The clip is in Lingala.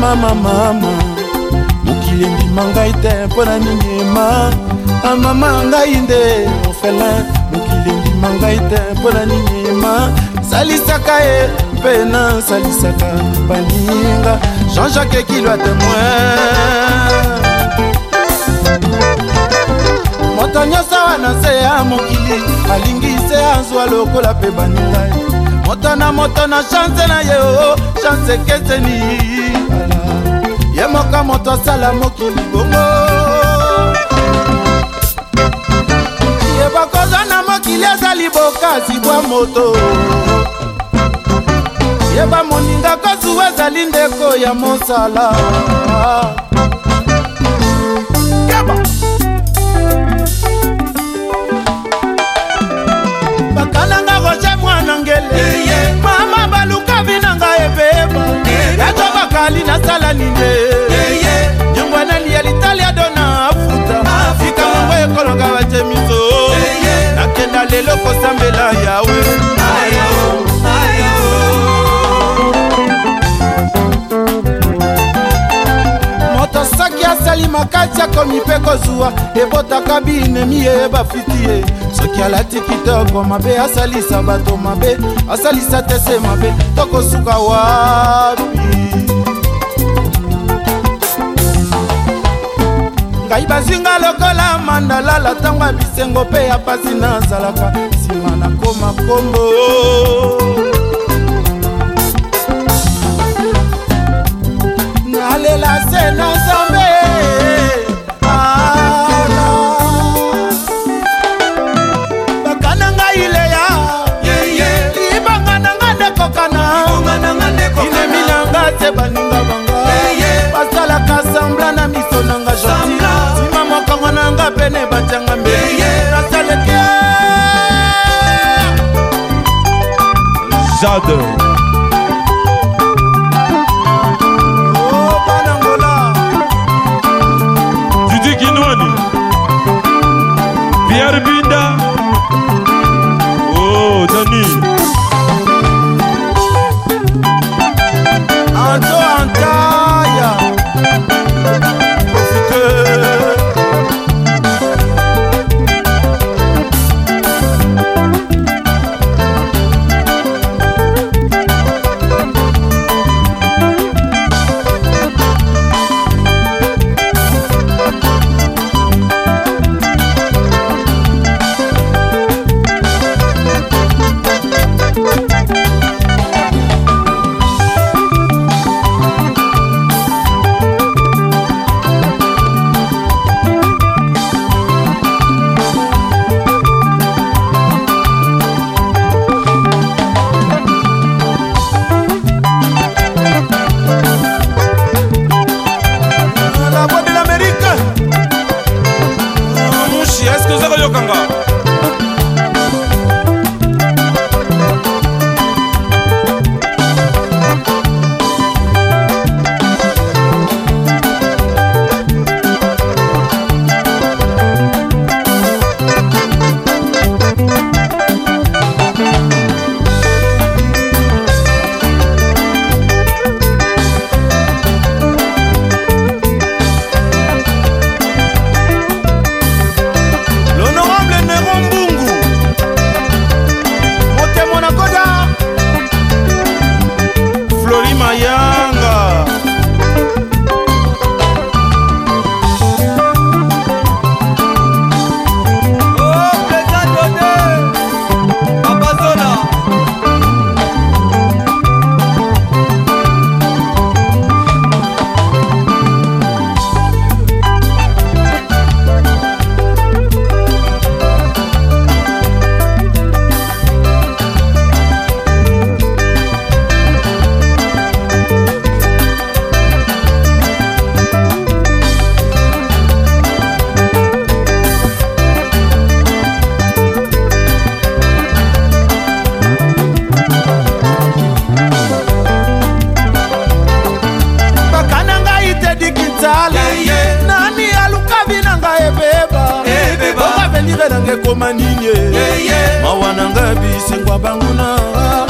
mama mama mokili endima ngai te mpo na nini ma amama ah, ngai nde ofelin mokili endima ngai te mpo na nini ma salisaka ye mpe nasalisaka baninga jean-jacques ekilwa témoin moto nyonso wana se ya mokili alingi se azwa lokola mpe baningai moto na moto na chance na ye o oh, oh. chance ekeseni ye moka moto asala mokili bongo ye bokozwa na mokili ezali bokasi bwa moto yeba moninga kosu ezali ndeko ya mosala te nyongo analia litalia do na afuta fika mongo ekolonga batie miso nakenda lelo kosambela yawe moto soki asali makasi akomi mpe kozwa ebotaka binemi ye bafiti ye soki alati kitoko mabe asalisa bato mabe asalisa te se mabe tokosuka wapi ngai bazinga lokola mandalala ntango ya bisengo mpe ya pasi nazalaka nsima nakoma kombo nalela se na nzambe na pene batianga mbeli nasaleke jade oh, banangola didi kinwani biarbinda adire nanga ekoma nini mawa nanga bisengwa banguna